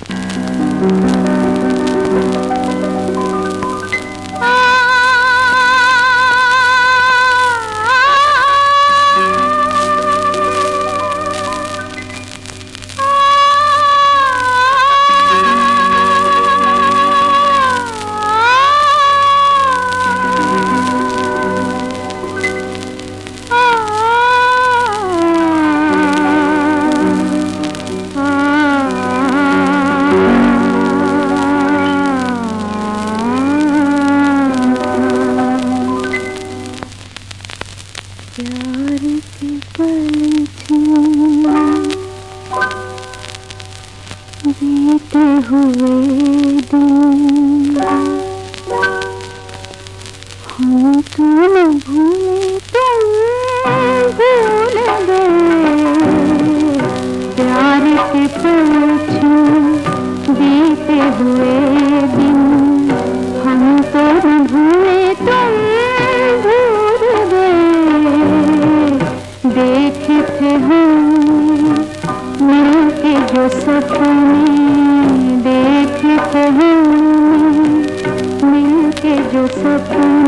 Bye. प्यार के पल बीते हुए दिन। हम तुम भूले भूल गए? प्यार के पल बीते हुए दिन। हम तुम भूले सपने देखे कहीं मिलके जो सपने